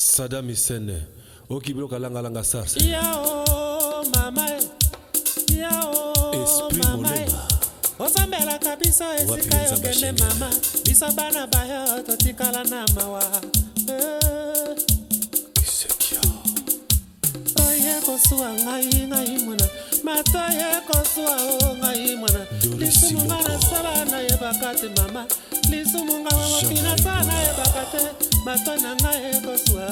sada misene okibila okalangalanga sasa e. esprit e. molema osambelaka biso esika yokende mama biso bana bayo totikala na mawa eh. oye kosuwa ngai ngai mwana mato ye kosuwa o ngai mwana lisumu ngai nasala nayebaka te mama lisumunga mamoki nasala yebaka te mato na ngai ekoswa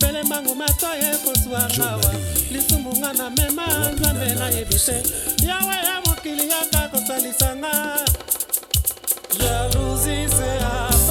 pele mbangu mato ekoswa awa lisumunga na mema nzambe nayebi te yawe ya mokili yaka kosalisanga jalousie se apa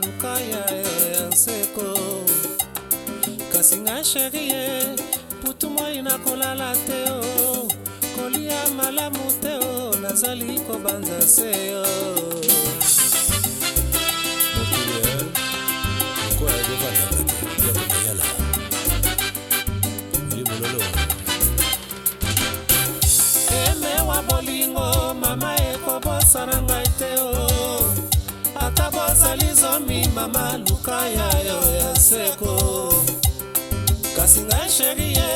luka ya nseko kasi ngai sherie putu moi nakolala te o kolia malamu te o nazali kobanza se o emewa bolingo mama ekobosana ngai basali zomi mama luka ya yo ya seko kasi ngai sheri ye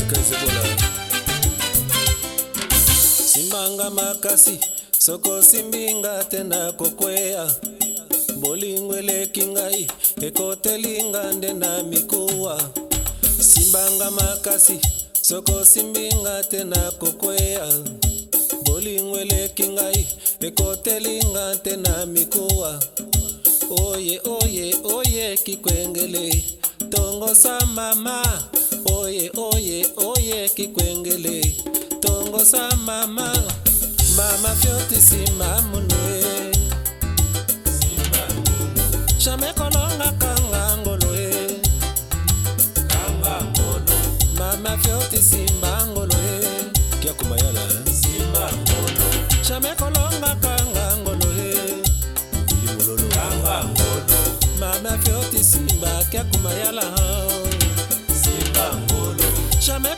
sika ezobola simbanga makasi soko osimbinga te nakokweya bolingo eleki ngai ekotelinga nde na mikuwa simbanga makasi soko osimbinga te nakokweya bolingo eleki ngai ekotelinga te na mikuwa oye oye oye kikwengele tongosa mama oye oye oye kikwengele tongosa mama mama fyoti simamunue jamai kolongaka ngangolo e mama fyoti simba ngolo e kiakumayala eh? jamai kolongaka ngangolo e mama fyoti simba kiakumayala eh? jamais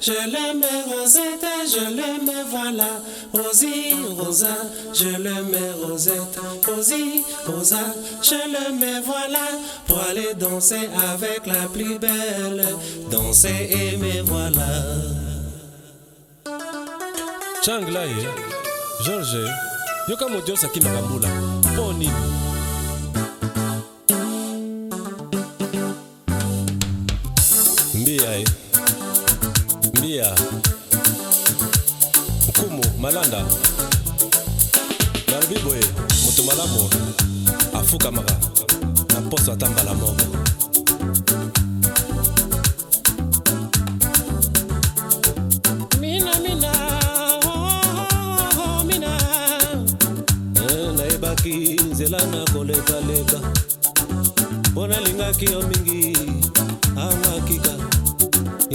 Je le mets rosette, je mets voilà. Rosy Rosa, je mets rosette Rosy Rosa, je mets voilà. Pour aller danser avec la plus belle, danser et me voilà. Changlai, Georges, Yoka Mbeya, Nkumu, Malanda, Nalubibwe, moto malamu na poso ata mbala moko. Mina mina, oh, mina. Eh, nayebaki nzela na kolekaleka mpo nalingaki yo mingi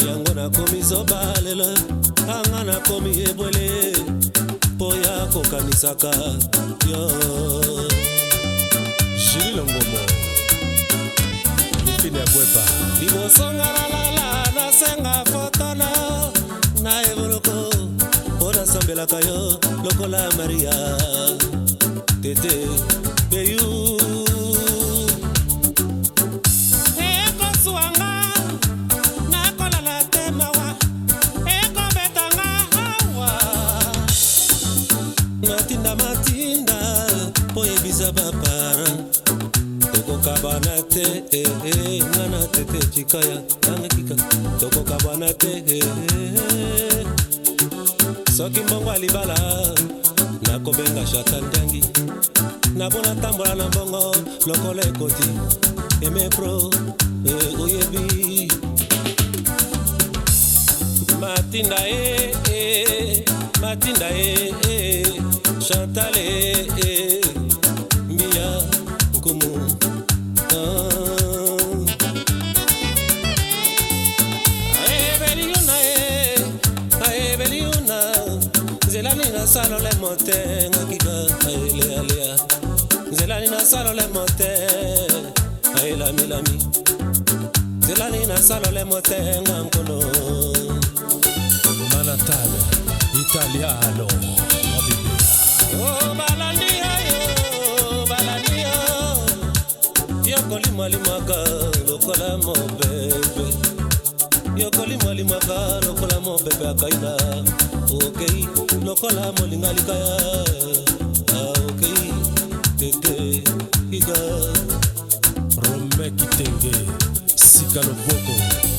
yango nakomi zoba lelo anga nakomi ebwele mpo ya kokanisaka yo jili longomo mifini ya bwepa liboso nga nalala nasenga fotona na eboloko mpo nasambelaka yo lokola maria tete peyu eza baparan tokokabana te eh, eh, nga na tete cikaya nanga kika tokokabana te eh, soki mbongo ya libala nakobenga shata ndangi nabona tambola na mbongo lokola ekoti emepro oyebi matinda e matinda e chantale e, e. será común. Salo le mote va, lea alea Zelani na salo le mote mi, la, Zelani na salo le mote ngankolo italiano Oh balandia yokolimalimaka lokola mobebe yokolimalimaka lokola mobebe akaina okei lokola molinga likaya aokei ah, tete iga rome kitenge sika loboko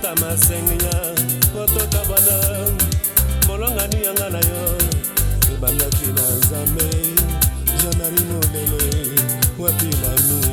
kotota masenginya kotota bwana bolongani yanga na yo ebandaki na nzambe janari molele wapi lami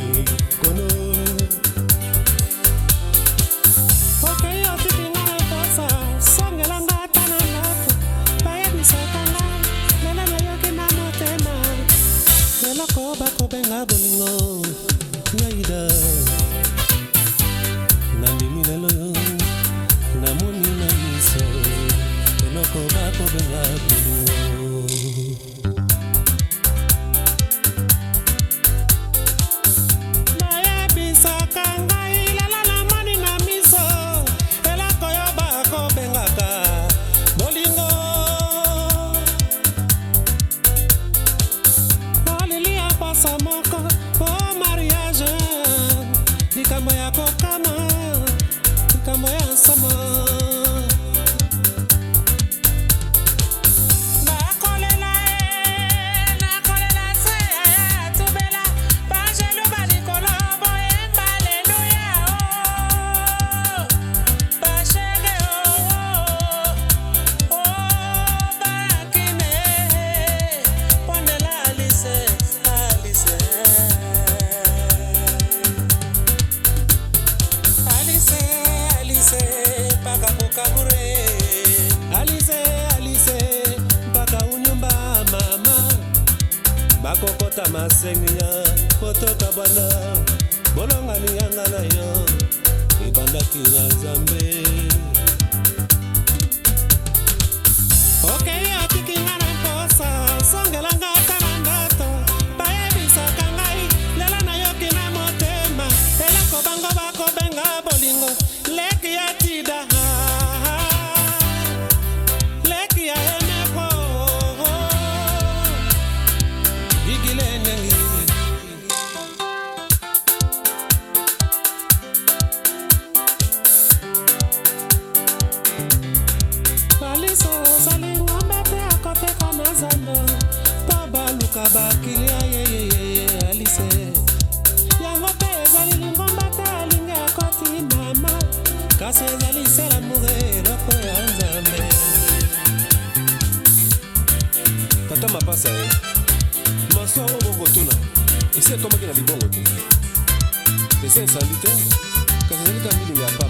tata mapasa ye eh, maso oyo bokotuna esi ekomaki na libongo te esi ensandi te kasi ezalika milinga pa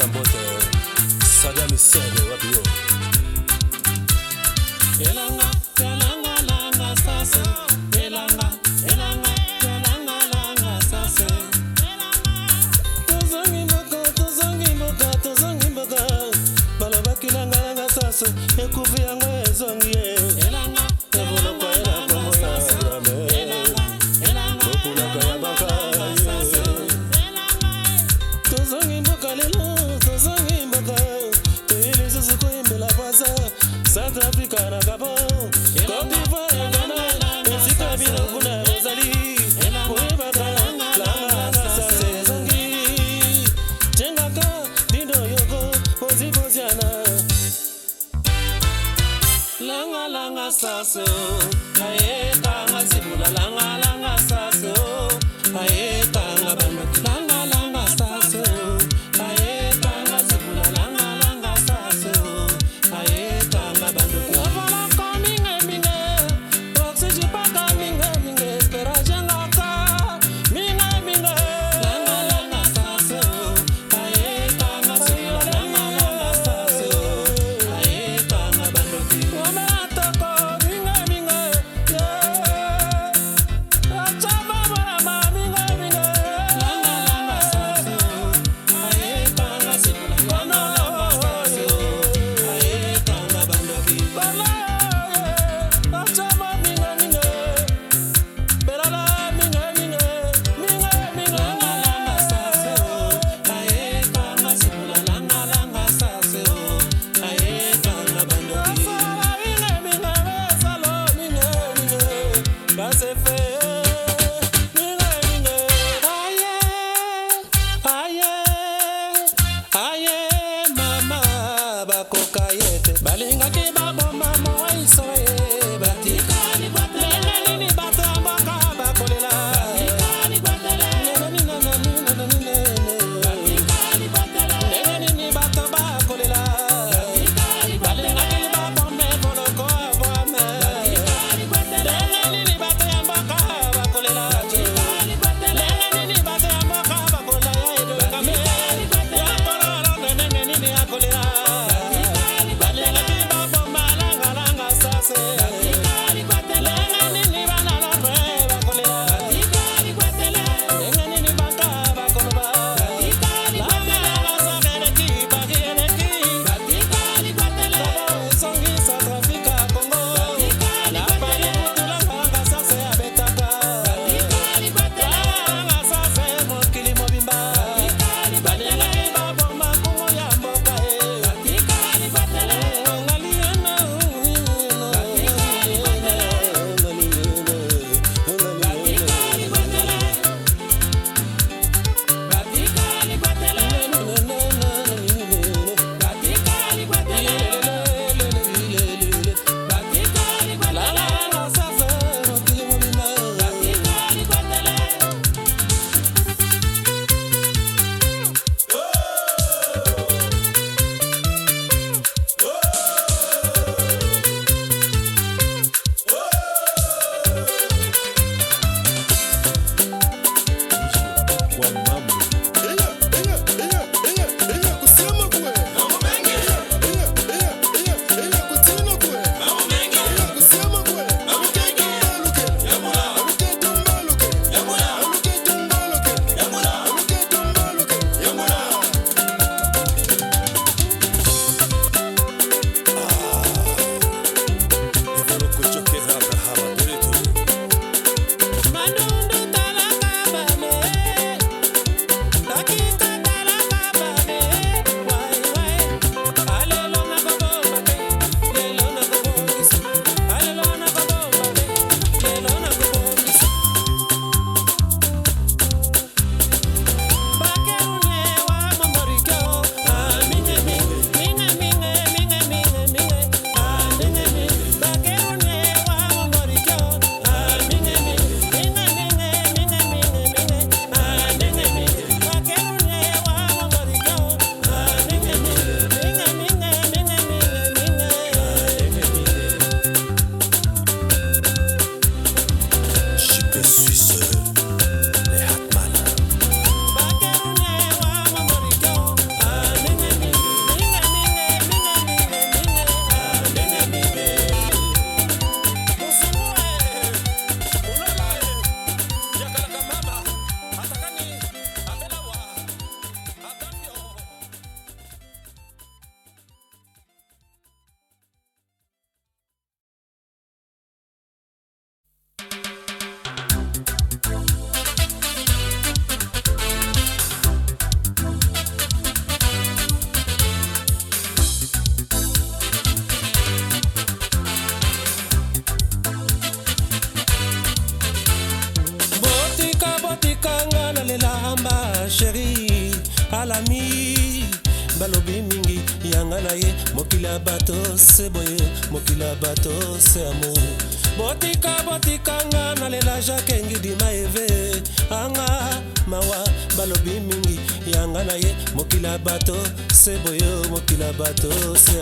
saboteur. Saddam is what up yo. bateau sur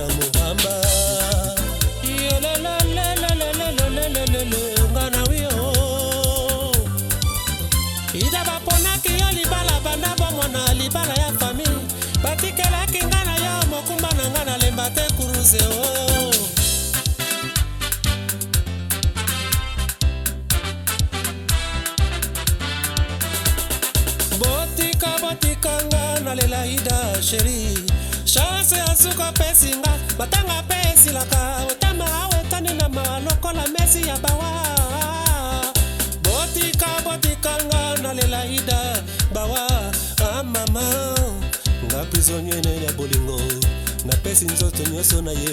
nyonso na ye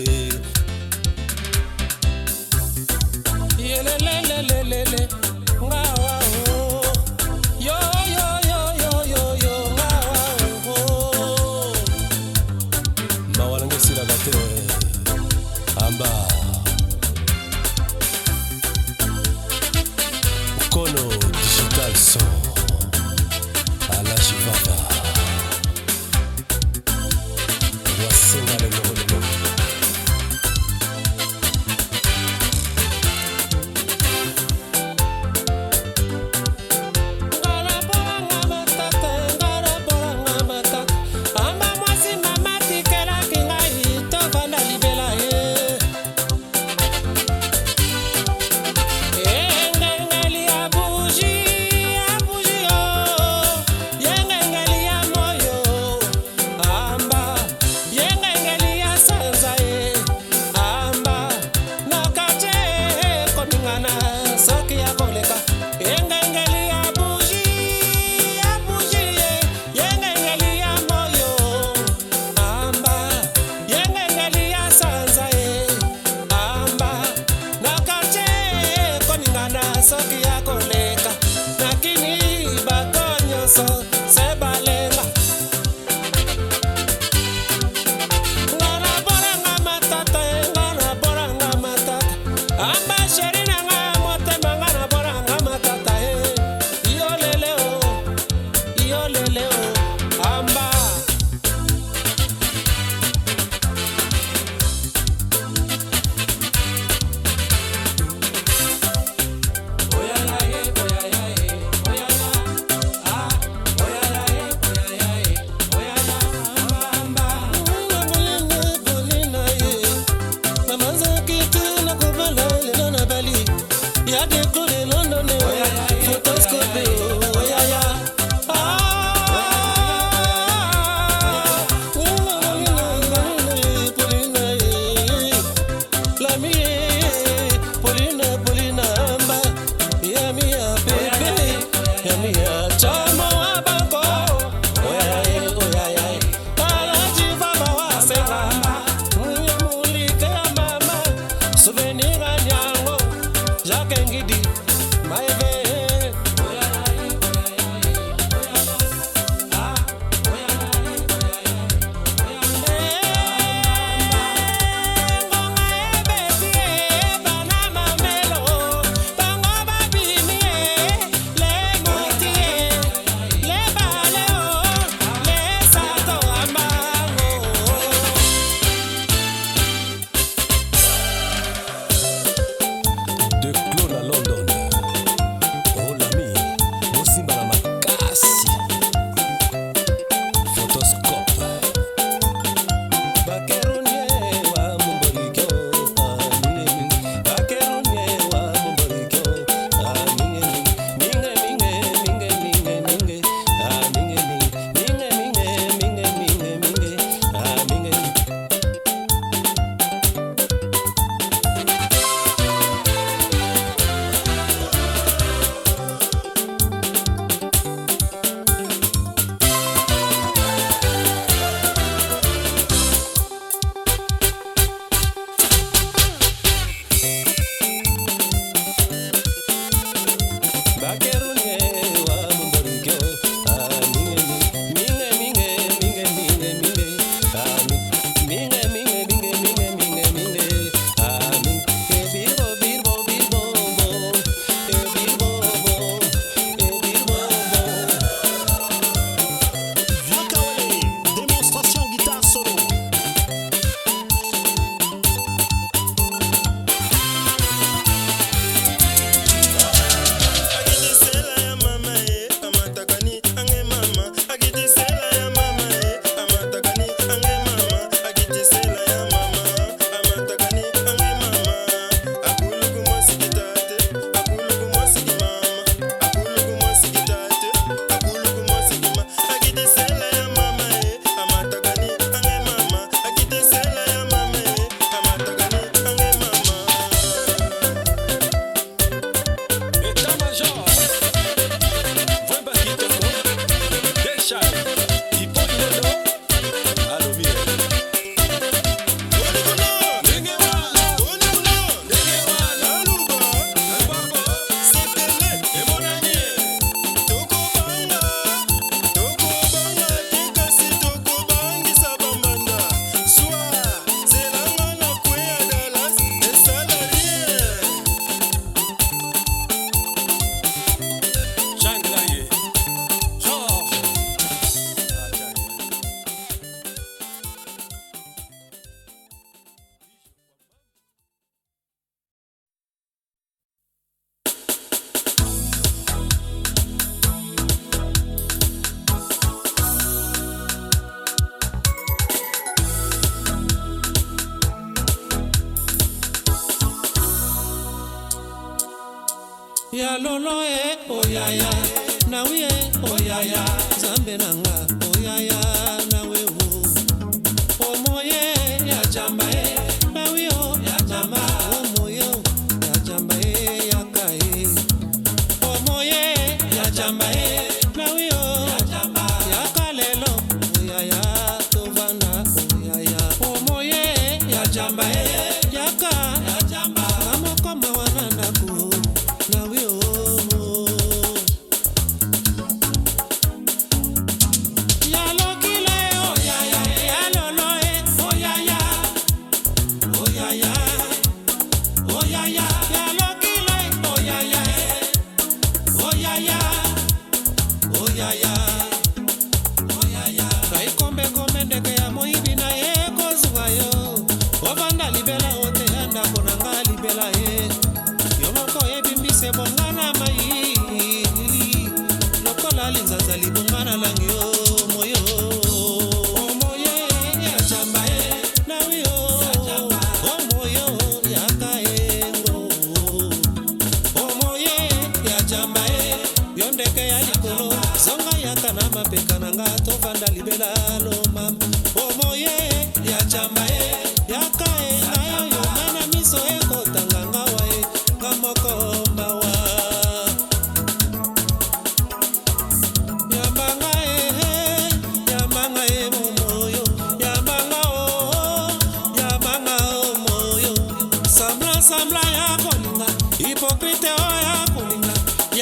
yelelelelelele ngawa mawalangesilaka te amba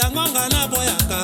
yango nga naboyaka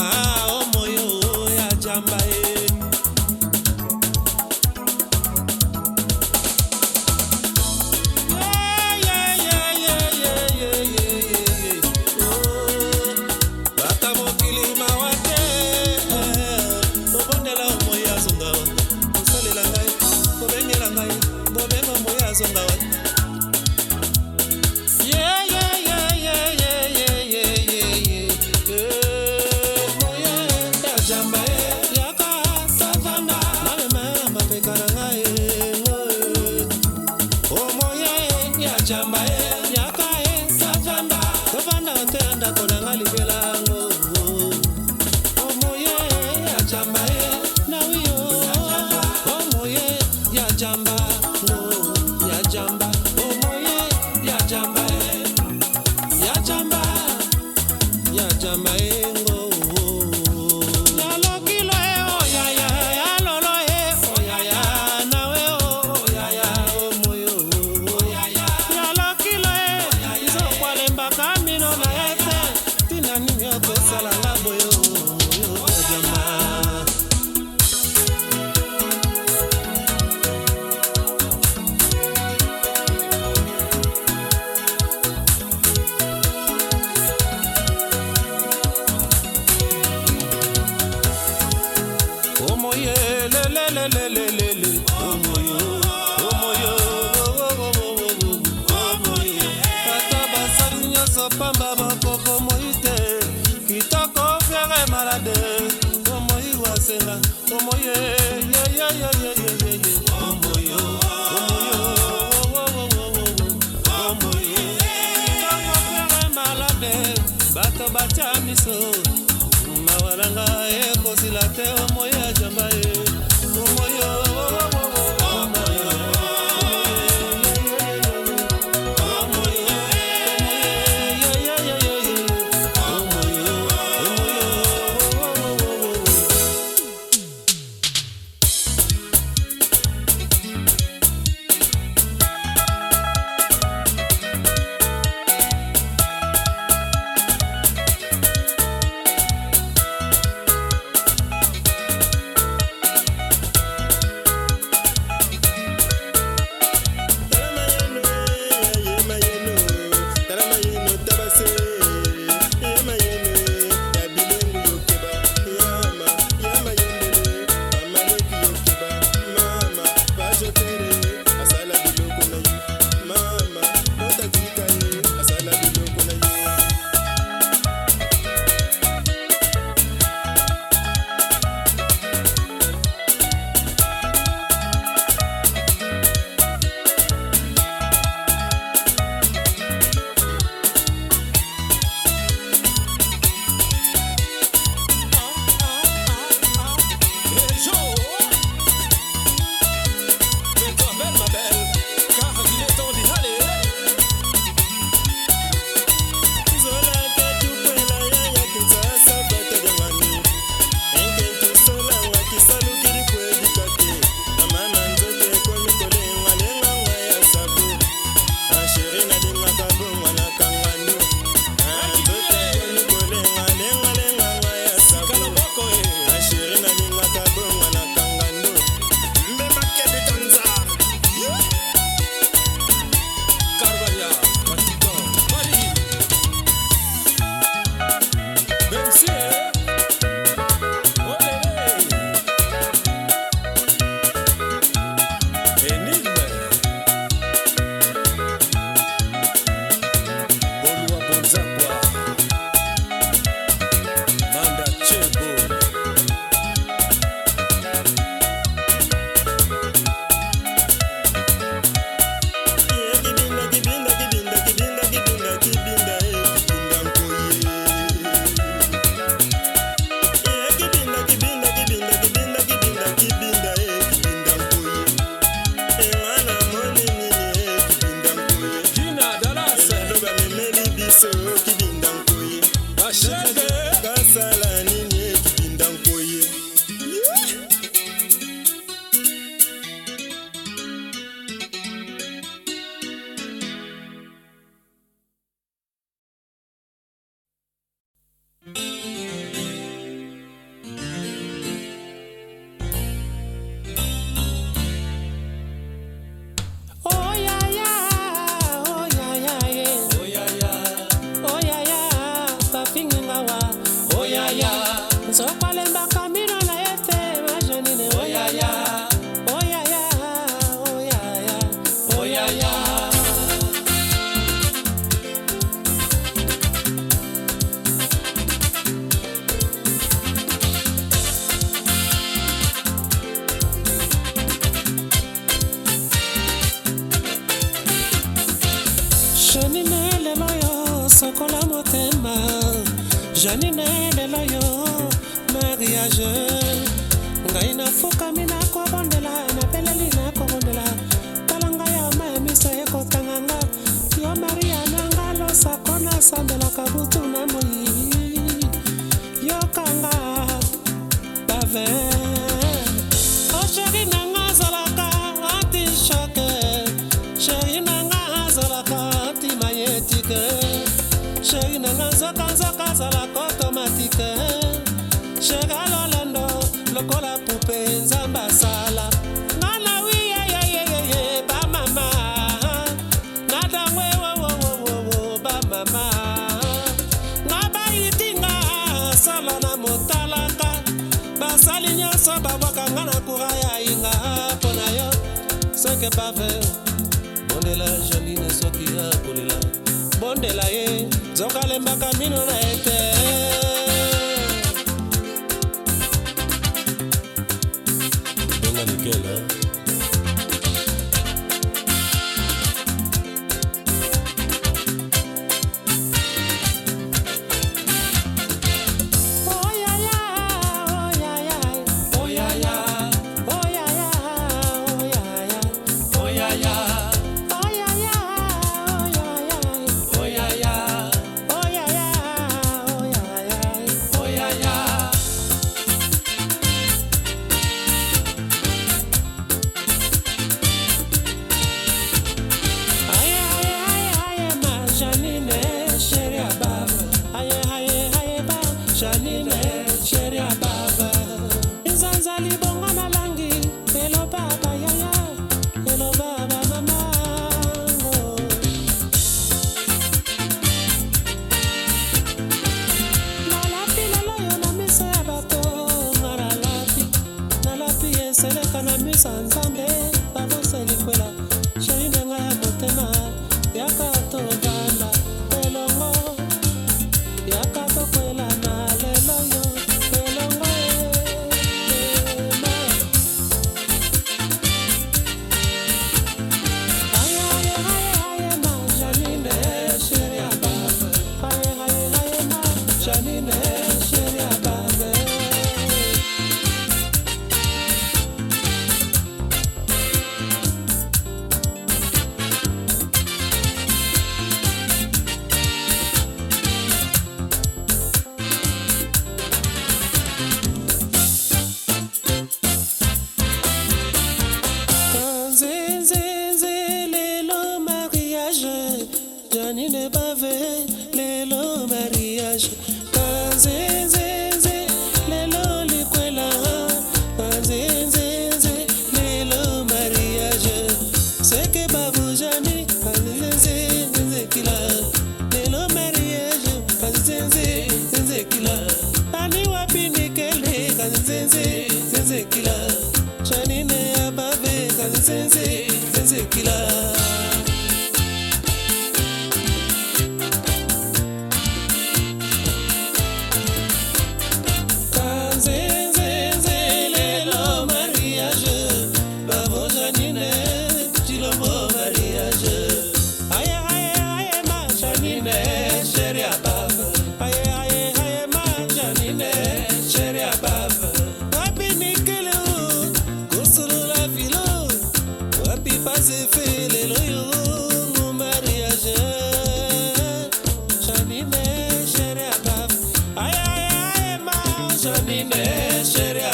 Așa mi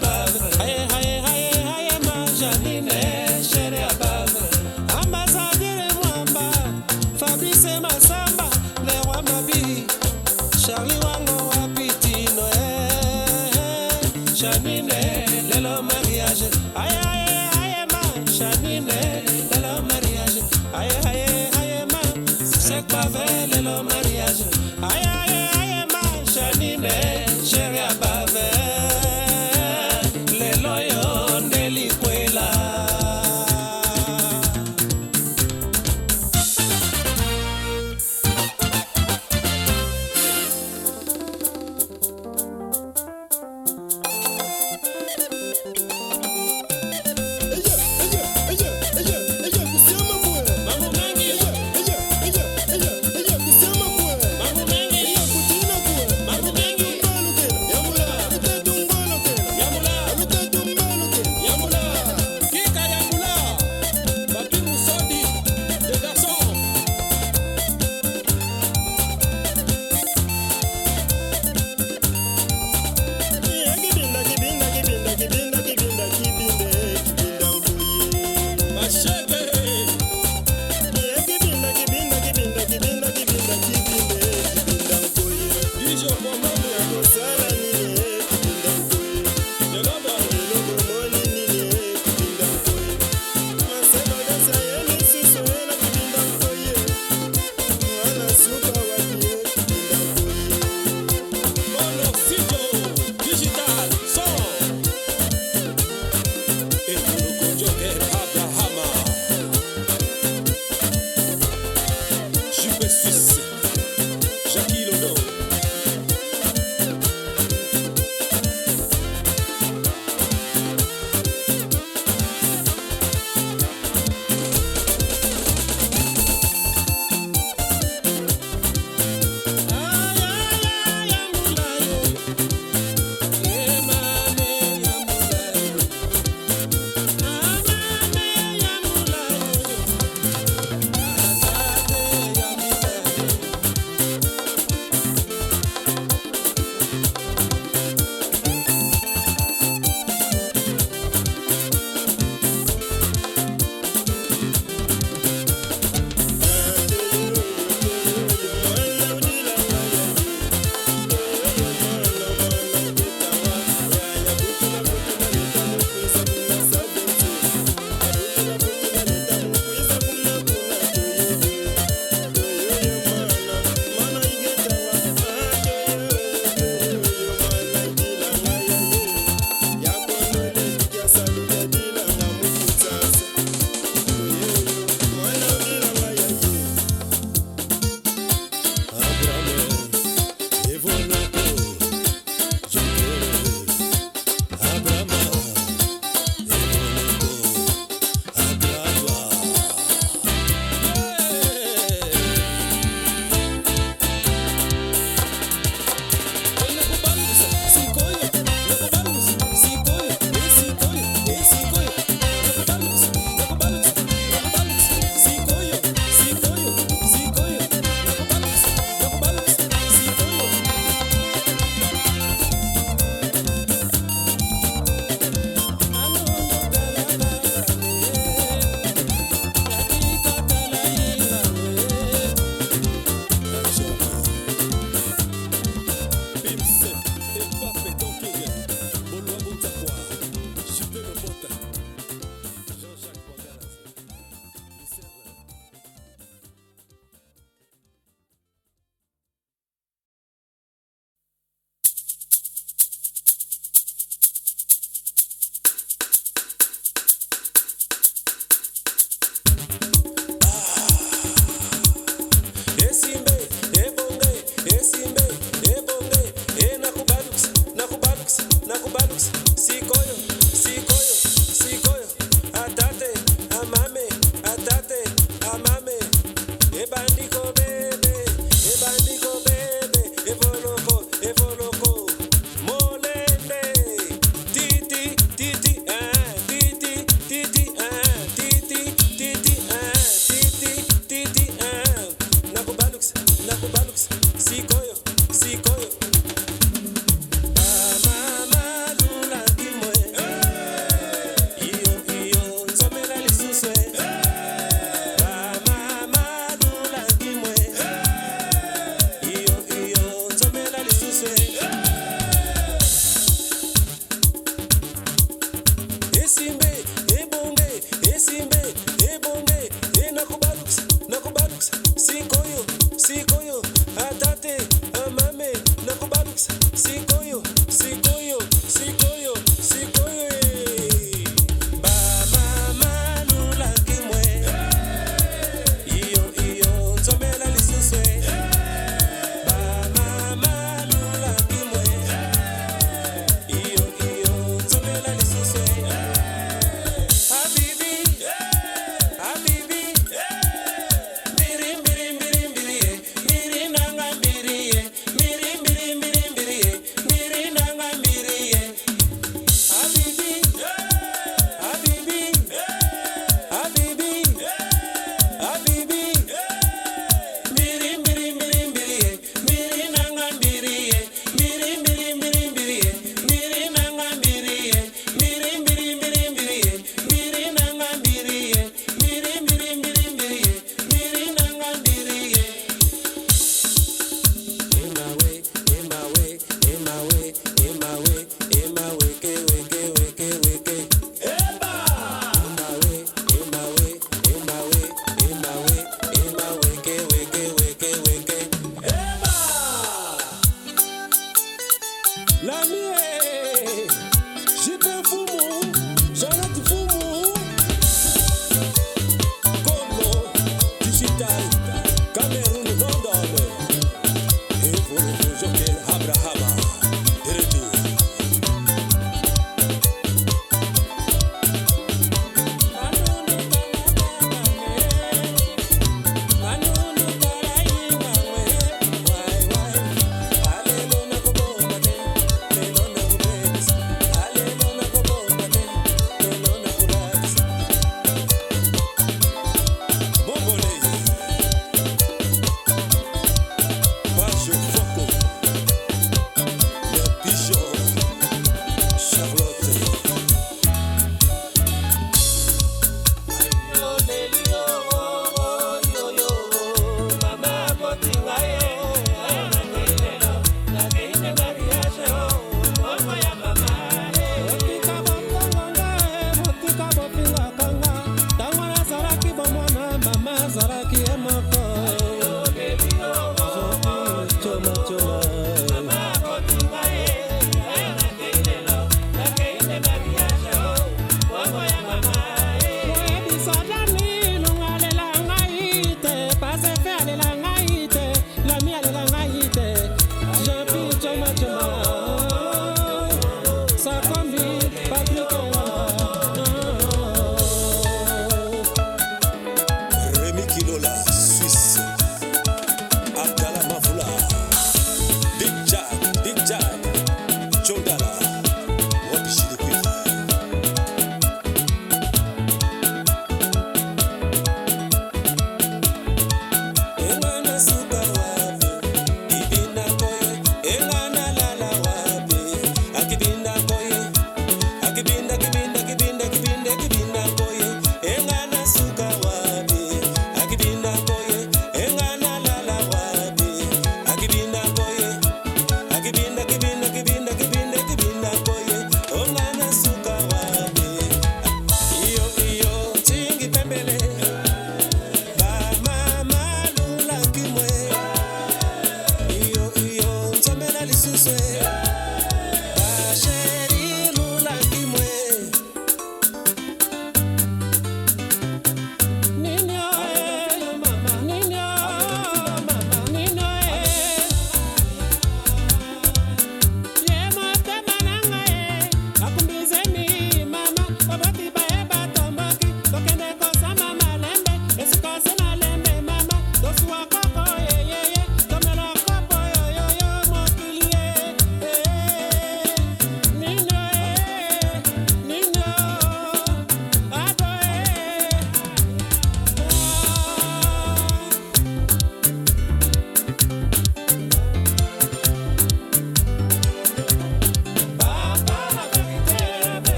ta